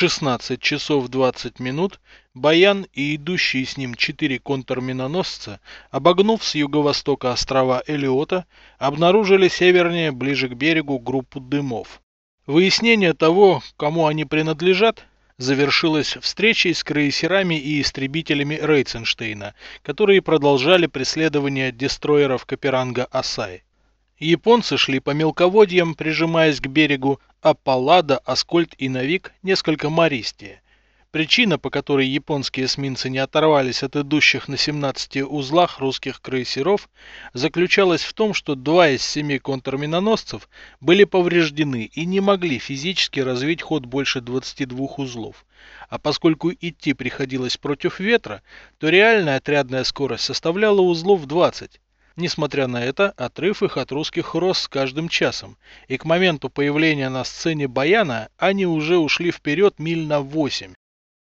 16 часов 20 минут Баян и идущие с ним четыре контрминоносца, обогнув с юго-востока острова Элиота, обнаружили севернее, ближе к берегу, группу дымов. Выяснение того, кому они принадлежат, завершилось встречей с крейсерами и истребителями Рейценштейна, которые продолжали преследование дестроеров Каперанга Асай. Японцы шли по мелководьям, прижимаясь к берегу, а Паллада, Аскольд и Навик несколько мористее. Причина, по которой японские эсминцы не оторвались от идущих на 17 узлах русских крейсеров, заключалась в том, что два из семи контрминоносцев были повреждены и не могли физически развить ход больше 22 узлов. А поскольку идти приходилось против ветра, то реальная отрядная скорость составляла узлов 20. Несмотря на это, отрыв их от русских рос с каждым часом, и к моменту появления на сцене Баяна они уже ушли вперед миль на 8.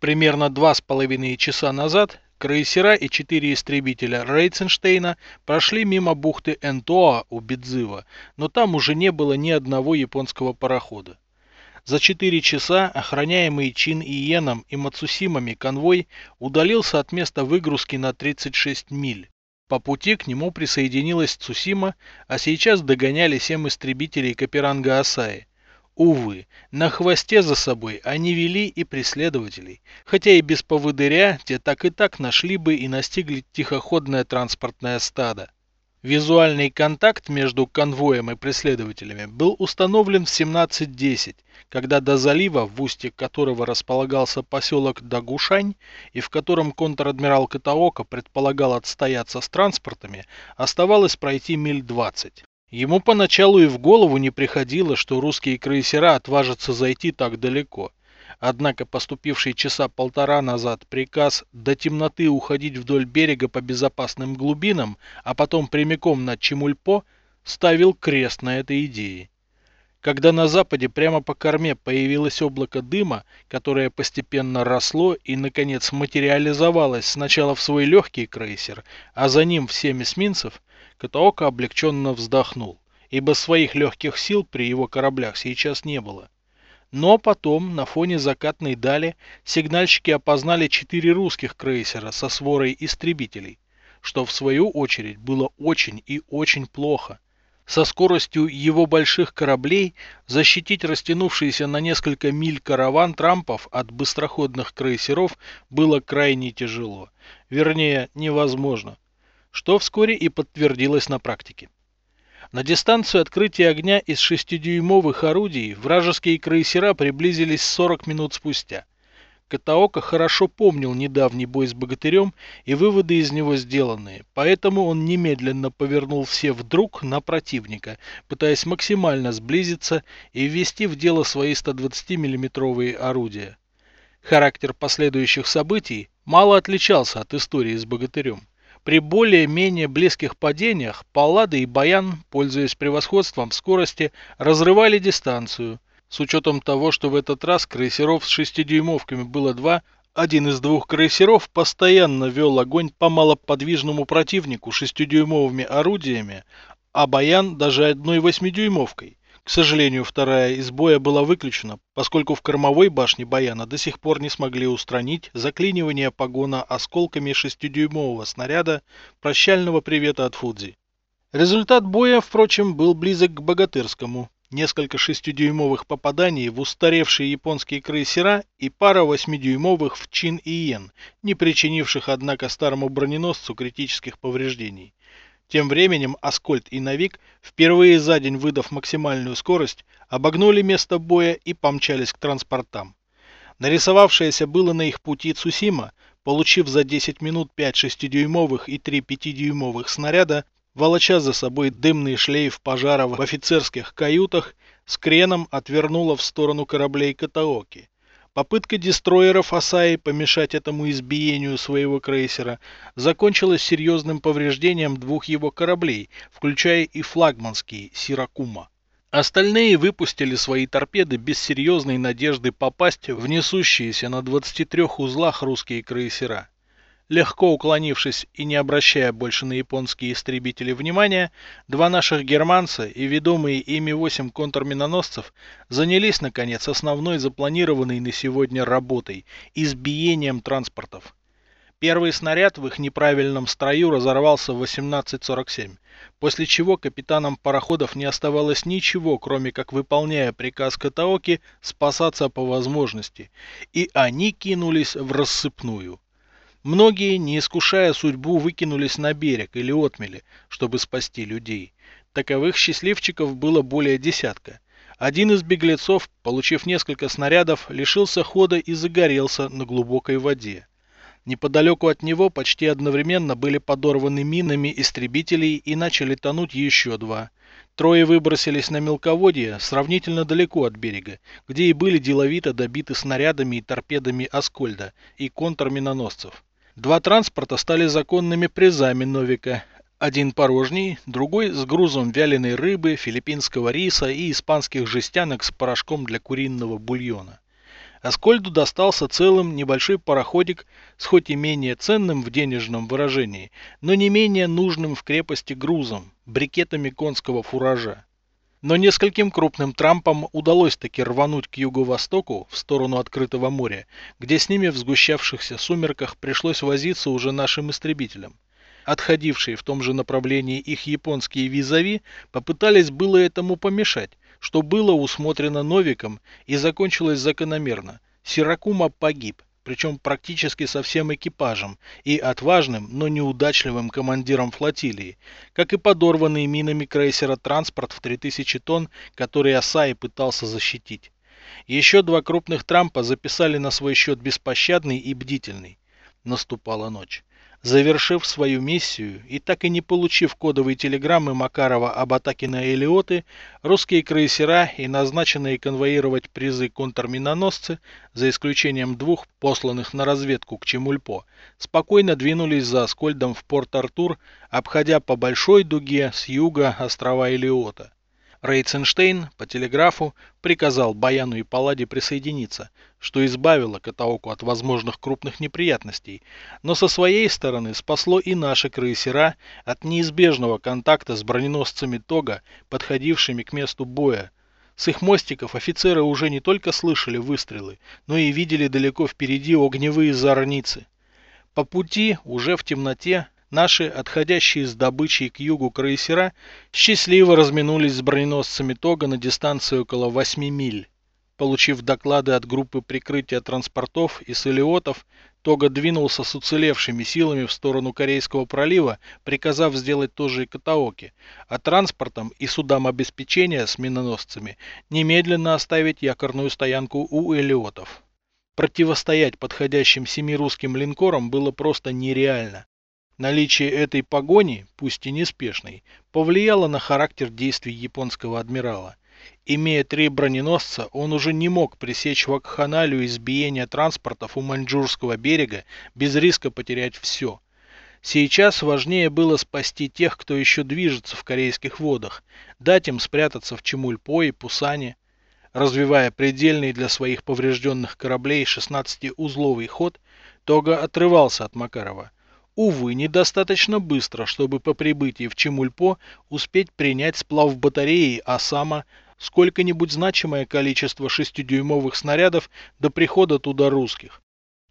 Примерно два с половиной часа назад крейсера и четыре истребителя Рейценштейна прошли мимо бухты Энтоа у Бидзыва, но там уже не было ни одного японского парохода. За четыре часа охраняемый Чин Иеном и Мацусимами конвой удалился от места выгрузки на 36 миль. По пути к нему присоединилась Цусима, а сейчас догоняли семь истребителей Каперанга Асаи. Увы, на хвосте за собой они вели и преследователей, хотя и без поводыря те так и так нашли бы и настигли тихоходное транспортное стадо. Визуальный контакт между конвоем и преследователями был установлен в 17.10, когда до залива, в устье которого располагался поселок Дагушань и в котором контр-адмирал Катаока предполагал отстояться с транспортами, оставалось пройти миль 20. Ему поначалу и в голову не приходило, что русские крейсера отважатся зайти так далеко. Однако поступивший часа полтора назад приказ до темноты уходить вдоль берега по безопасным глубинам, а потом прямиком на Чемульпо, ставил крест на этой идее. Когда на западе прямо по корме появилось облако дыма, которое постепенно росло и, наконец, материализовалось сначала в свой легкий крейсер, а за ним в семь эсминцев, Катаока облегченно вздохнул, ибо своих легких сил при его кораблях сейчас не было. Но потом, на фоне закатной дали, сигнальщики опознали четыре русских крейсера со сворой истребителей, что в свою очередь было очень и очень плохо. Со скоростью его больших кораблей защитить растянувшийся на несколько миль караван трампов от быстроходных крейсеров было крайне тяжело, вернее невозможно, что вскоре и подтвердилось на практике. На дистанцию открытия огня из шестидюймовых орудий вражеские крейсера приблизились 40 минут спустя. Катаока хорошо помнил недавний бой с богатырем и выводы из него сделанные, поэтому он немедленно повернул все вдруг на противника, пытаясь максимально сблизиться и ввести в дело свои 120 миллиметровые орудия. Характер последующих событий мало отличался от истории с богатырем. При более-менее близких падениях Паллада и Баян, пользуясь превосходством в скорости, разрывали дистанцию. С учетом того, что в этот раз крейсеров с шестидюймовками было два, один из двух крейсеров постоянно вел огонь по малоподвижному противнику шестидюймовыми орудиями, а Баян даже одной восьмидюймовкой. К сожалению, вторая из боя была выключена, поскольку в кормовой башне Баяна до сих пор не смогли устранить заклинивание погона осколками шестидюймового снаряда прощального привета от Фудзи. Результат боя, впрочем, был близок к богатырскому. Несколько шестидюймовых попаданий в устаревшие японские крейсера и пара восьмидюймовых в Чин и Йен, не причинивших, однако, старому броненосцу критических повреждений. Тем временем Аскольд и Навик, впервые за день выдав максимальную скорость, обогнули место боя и помчались к транспортам. Нарисовавшаяся было на их пути Цусима, получив за 10 минут 5 шестидюймовых и 3 пятидюймовых снаряда, волоча за собой дымный шлейф пожара в офицерских каютах, с креном отвернула в сторону кораблей Катаоки. Попытка дестроеров Асаи помешать этому избиению своего крейсера закончилась серьезным повреждением двух его кораблей, включая и флагманский Сиракума. Остальные выпустили свои торпеды без серьезной надежды попасть в несущиеся на 23 узлах русские крейсера. Легко уклонившись и не обращая больше на японские истребители внимания, два наших германца и ведомые ими восемь контрминоносцев занялись, наконец, основной запланированной на сегодня работой – избиением транспортов. Первый снаряд в их неправильном строю разорвался в 18.47, после чего капитанам пароходов не оставалось ничего, кроме как, выполняя приказ Катаоки, спасаться по возможности, и они кинулись в рассыпную. Многие, не искушая судьбу, выкинулись на берег или отмели, чтобы спасти людей. Таковых счастливчиков было более десятка. Один из беглецов, получив несколько снарядов, лишился хода и загорелся на глубокой воде. Неподалеку от него почти одновременно были подорваны минами истребителей и начали тонуть еще два. Трое выбросились на мелководье сравнительно далеко от берега, где и были деловито добиты снарядами и торпедами Аскольда и контрминоносцев. Два транспорта стали законными призами Новика. Один порожний, другой с грузом вяленой рыбы, филиппинского риса и испанских жестянок с порошком для куриного бульона. Аскольду достался целым небольшой пароходик с хоть и менее ценным в денежном выражении, но не менее нужным в крепости грузом, брикетами конского фуража. Но нескольким крупным трампам удалось таки рвануть к юго-востоку, в сторону открытого моря, где с ними в сгущавшихся сумерках пришлось возиться уже нашим истребителям. Отходившие в том же направлении их японские визави попытались было этому помешать, что было усмотрено Новиком и закончилось закономерно. Сиракума погиб, причем практически со всем экипажем и отважным, но неудачливым командиром флотилии, как и подорванный минами крейсера транспорт в 3000 тонн, который Асаи пытался защитить. Еще два крупных трампа записали на свой счет беспощадный и бдительный. Наступала ночь. Завершив свою миссию и так и не получив кодовые телеграммы Макарова об атаке на Элиоты, русские крейсера и назначенные конвоировать призы контрминоносцы, за исключением двух посланных на разведку к Чемульпо, спокойно двинулись за Аскольдом в Порт-Артур, обходя по большой дуге с юга острова Элиота. Рейценштейн по телеграфу приказал Баяну и Палладе присоединиться, что избавило Катаоку от возможных крупных неприятностей, но со своей стороны спасло и наши крейсера от неизбежного контакта с броненосцами Тога, подходившими к месту боя. С их мостиков офицеры уже не только слышали выстрелы, но и видели далеко впереди огневые зорницы. По пути, уже в темноте, Наши, отходящие с добычей к югу крейсера, счастливо разминулись с броненосцами Тога на дистанции около 8 миль. Получив доклады от группы прикрытия транспортов и солиотов, Тога двинулся с уцелевшими силами в сторону Корейского пролива, приказав сделать то же и Катаоки, а транспортом и судам обеспечения с миноносцами немедленно оставить якорную стоянку у Элиотов. Противостоять подходящим семи русским линкорам было просто нереально. Наличие этой погони, пусть и неспешной, повлияло на характер действий японского адмирала. Имея три броненосца, он уже не мог пресечь вакханалию избиения транспортов у Маньчжурского берега без риска потерять все. Сейчас важнее было спасти тех, кто еще движется в корейских водах, дать им спрятаться в Чемульпо и Пусане. Развивая предельный для своих поврежденных кораблей 16-узловый ход, Тога отрывался от Макарова. Увы, недостаточно быстро, чтобы по прибытии в Чемульпо успеть принять сплав батареи Асама сколько-нибудь значимое количество шестидюймовых снарядов до прихода туда русских.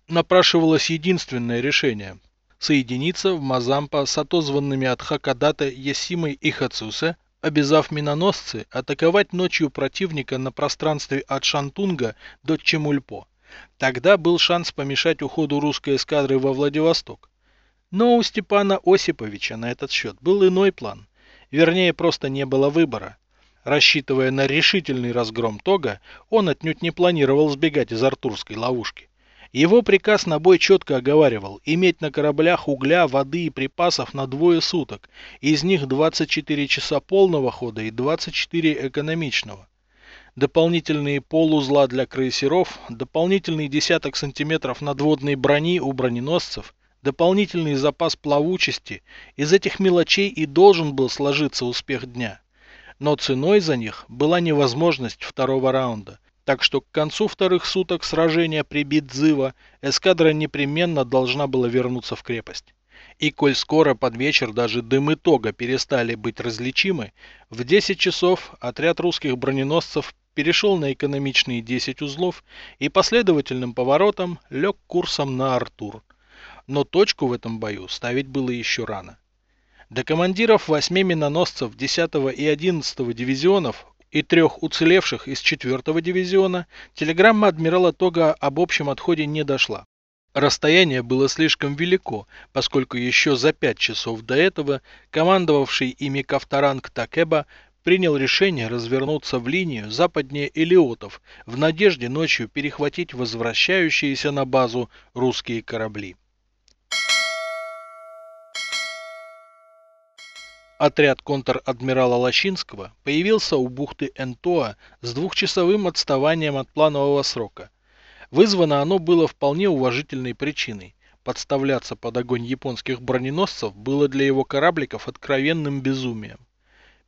Напрашивалось единственное решение – соединиться в Мазампа с отозванными от Хакадата Ясимой и Хацусе, обязав миноносцы атаковать ночью противника на пространстве от Шантунга до Чемульпо. Тогда был шанс помешать уходу русской эскадры во Владивосток. Но у Степана Осиповича на этот счет был иной план. Вернее, просто не было выбора. Рассчитывая на решительный разгром Тога, он отнюдь не планировал сбегать из артурской ловушки. Его приказ на бой четко оговаривал иметь на кораблях угля, воды и припасов на двое суток, из них 24 часа полного хода и 24 экономичного. Дополнительные полузла для крейсеров, дополнительный десяток сантиметров надводной брони у броненосцев, дополнительный запас плавучести, из этих мелочей и должен был сложиться успех дня. Но ценой за них была невозможность второго раунда. Так что к концу вторых суток сражения при Бидзыва эскадра непременно должна была вернуться в крепость. И коль скоро под вечер даже дымы тога перестали быть различимы, в 10 часов отряд русских броненосцев перешел на экономичные 10 узлов и последовательным поворотом лег курсом на Артур. Но точку в этом бою ставить было еще рано. До командиров 8 миноносцев 10 и 11 дивизионов и трех уцелевших из 4 дивизиона телеграмма адмирала Тога об общем отходе не дошла. Расстояние было слишком велико, поскольку еще за пять часов до этого командовавший ими Кавторанг Такеба принял решение развернуться в линию западнее Элиотов в надежде ночью перехватить возвращающиеся на базу русские корабли. Отряд контр-адмирала Лощинского появился у бухты Энтоа с двухчасовым отставанием от планового срока. Вызвано оно было вполне уважительной причиной. Подставляться под огонь японских броненосцев было для его корабликов откровенным безумием.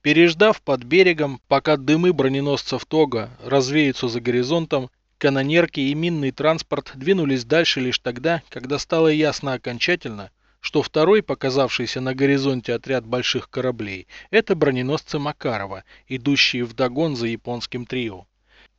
Переждав под берегом, пока дымы броненосцев Тога развеются за горизонтом, канонерки и минный транспорт двинулись дальше лишь тогда, когда стало ясно окончательно, что второй, показавшийся на горизонте отряд больших кораблей, это броненосцы Макарова, идущие вдогон за японским трио.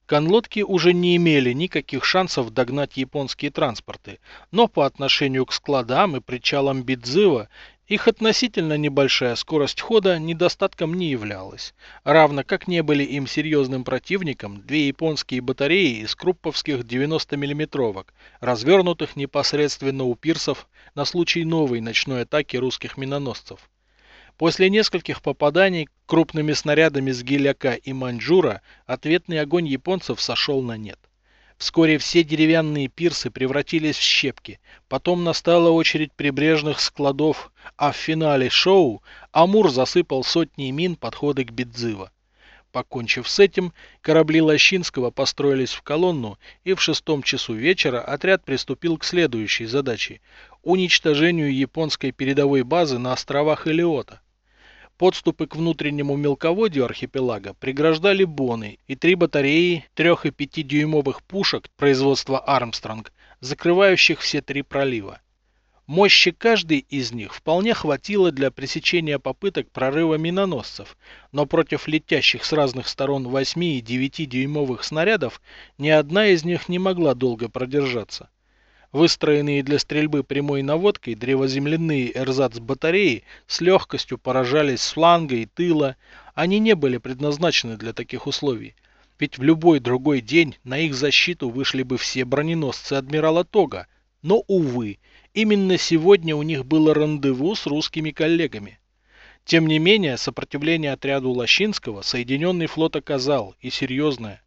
Конлодки уже не имели никаких шансов догнать японские транспорты, но по отношению к складам и причалам Бидзыва их относительно небольшая скорость хода недостатком не являлась, равно как не были им серьезным противником две японские батареи из крупповских 90 миллиметровок, развернутых непосредственно у пирсов на случай новой ночной атаки русских миноносцев. После нескольких попаданий крупными снарядами с Гиляка и Маньчжура ответный огонь японцев сошел на нет. Вскоре все деревянные пирсы превратились в щепки. Потом настала очередь прибрежных складов, а в финале шоу Амур засыпал сотни мин подходы к Бедзыва. Покончив с этим, корабли Лощинского построились в колонну, и в шестом часу вечера отряд приступил к следующей задаче – уничтожению японской передовой базы на островах Элиота. Подступы к внутреннему мелководью архипелага преграждали боны и три батареи 3 и 5 дюймовых пушек производства Армстронг, закрывающих все три пролива. Мощи каждой из них вполне хватило для пресечения попыток прорыва миноносцев, но против летящих с разных сторон 8 и 9 дюймовых снарядов ни одна из них не могла долго продержаться. Выстроенные для стрельбы прямой наводкой древоземляные эрзац-батареи с легкостью поражались с фланга и тыла. Они не были предназначены для таких условий. Ведь в любой другой день на их защиту вышли бы все броненосцы адмирала Тога. Но, увы, именно сегодня у них было рандеву с русскими коллегами. Тем не менее, сопротивление отряду Лощинского Соединенный флот оказал, и серьезное.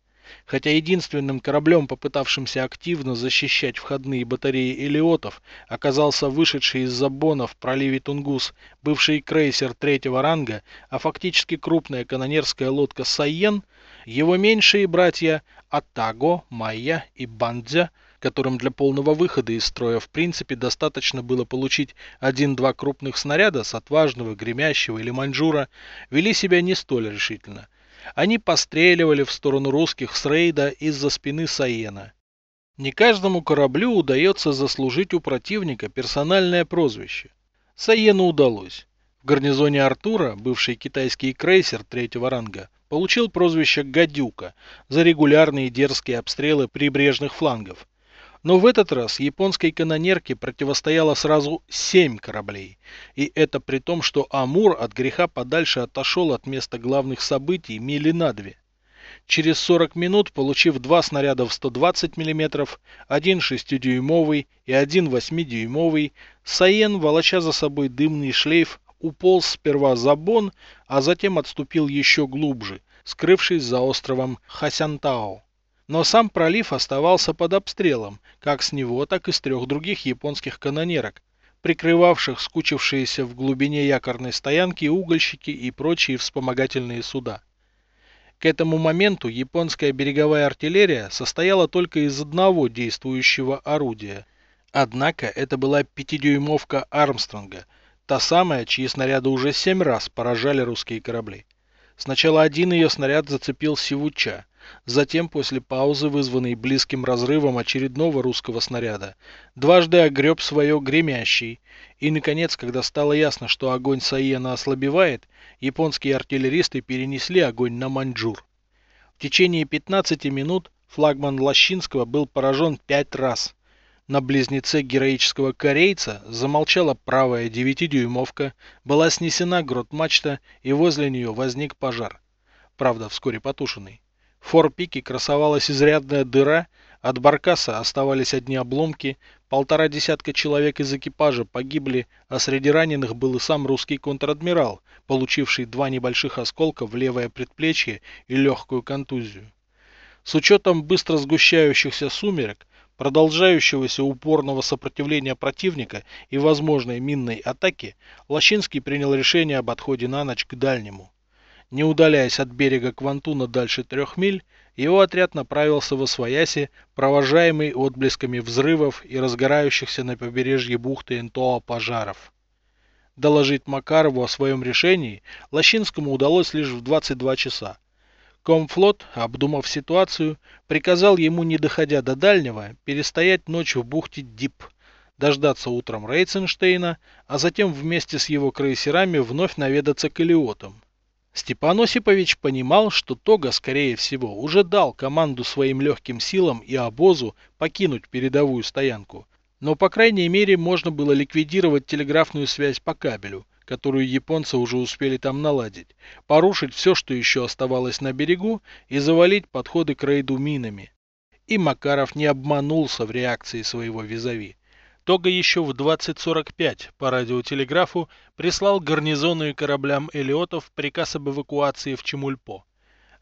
Хотя единственным кораблем, попытавшимся активно защищать входные батареи элиотов, оказался вышедший из забона в проливе Тунгус бывший крейсер третьего ранга, а фактически крупная канонерская лодка Сайен, его меньшие братья Атаго, Майя и Бандзя которым для полного выхода из строя в принципе достаточно было получить один-два крупных снаряда с отважного, гремящего или маньчжура, вели себя не столь решительно – они постреливали в сторону русских с рейда из-за спины Саена. Не каждому кораблю удается заслужить у противника персональное прозвище. Саену удалось. В гарнизоне Артура бывший китайский крейсер третьего ранга получил прозвище «Гадюка» за регулярные дерзкие обстрелы прибрежных флангов, но в этот раз японской канонерке противостояло сразу семь кораблей. И это при том, что Амур от греха подальше отошел от места главных событий мили на две. Через 40 минут, получив два снаряда в 120 мм, один 6-дюймовый и один 8-дюймовый, Саен, волоча за собой дымный шлейф, уполз сперва за Бон, а затем отступил еще глубже, скрывшись за островом Хасянтао. Но сам пролив оставался под обстрелом, как с него, так и с трех других японских канонерок, прикрывавших скучившиеся в глубине якорной стоянки угольщики и прочие вспомогательные суда. К этому моменту японская береговая артиллерия состояла только из одного действующего орудия. Однако это была пятидюймовка Армстронга, та самая, чьи снаряды уже семь раз поражали русские корабли. Сначала один ее снаряд зацепил Сивуча, Затем, после паузы, вызванной близким разрывом очередного русского снаряда, дважды огреб свое гремящий. И, наконец, когда стало ясно, что огонь Саена ослабевает, японские артиллеристы перенесли огонь на Маньчжур. В течение 15 минут флагман Лощинского был поражен пять раз. На близнеце героического корейца замолчала правая девятидюймовка, была снесена грот-мачта и возле нее возник пожар. Правда, вскоре потушенный. Форпике красовалась изрядная дыра, от баркаса оставались одни обломки, полтора десятка человек из экипажа погибли, а среди раненых был и сам русский контр-адмирал, получивший два небольших осколка в левое предплечье и легкую контузию. С учетом быстро сгущающихся сумерек, продолжающегося упорного сопротивления противника и возможной минной атаки, Лощинский принял решение об отходе на ночь к дальнему. Не удаляясь от берега Квантуна дальше трех миль, его отряд направился в Освояси, провожаемый отблесками взрывов и разгорающихся на побережье бухты Энтоа пожаров. Доложить Макарову о своем решении Лощинскому удалось лишь в 22 часа. Комфлот, обдумав ситуацию, приказал ему, не доходя до дальнего, перестоять ночь в бухте Дип, дождаться утром Рейценштейна, а затем вместе с его крейсерами вновь наведаться к Элиотам. Степан Осипович понимал, что Тога, скорее всего, уже дал команду своим легким силам и обозу покинуть передовую стоянку. Но, по крайней мере, можно было ликвидировать телеграфную связь по кабелю, которую японцы уже успели там наладить, порушить все, что еще оставалось на берегу, и завалить подходы к рейду минами. И Макаров не обманулся в реакции своего визави. Тога еще в 20.45 по радиотелеграфу прислал гарнизону и кораблям Элиотов приказ об эвакуации в Чемульпо.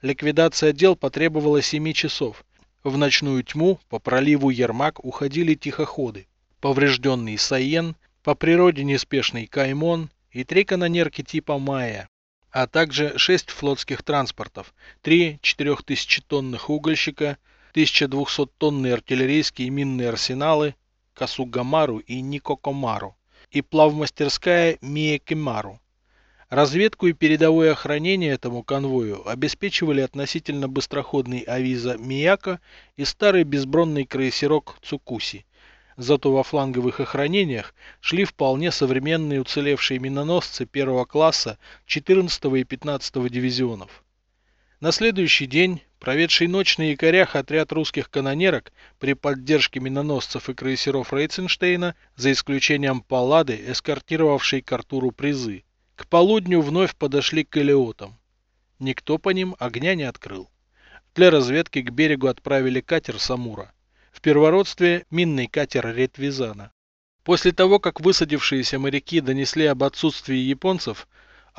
Ликвидация дел потребовала 7 часов. В ночную тьму по проливу Ермак уходили тихоходы. Поврежденный Сайен, по природе неспешный Каймон и три канонерки типа Майя, а также шесть флотских транспортов, три 4000-тонных угольщика, 1200-тонные артиллерийские и минные арсеналы, Касугамару и Никокомару и плавмастерская Миекимару. Разведку и передовое охранение этому конвою обеспечивали относительно быстроходный авиза Мияка и старый безбронный крейсерок Цукуси. Зато во фланговых охранениях шли вполне современные уцелевшие миноносцы первого класса 14 и 15 дивизионов. На следующий день Проведший ночь на якорях отряд русских канонерок при поддержке миноносцев и крейсеров Рейценштейна, за исключением Паллады, эскортировавшей к Артуру призы, к полудню вновь подошли к Элеотам. Никто по ним огня не открыл. Для разведки к берегу отправили катер Самура. В первородстве минный катер Ретвизана. После того, как высадившиеся моряки донесли об отсутствии японцев,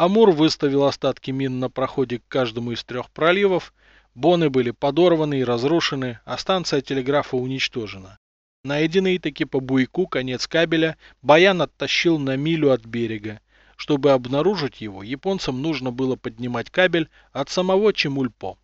Амур выставил остатки мин на проходе к каждому из трех проливов Боны были подорваны и разрушены, а станция телеграфа уничтожена. Найденный таки по буйку конец кабеля Баян оттащил на милю от берега. Чтобы обнаружить его, японцам нужно было поднимать кабель от самого Чемульпо.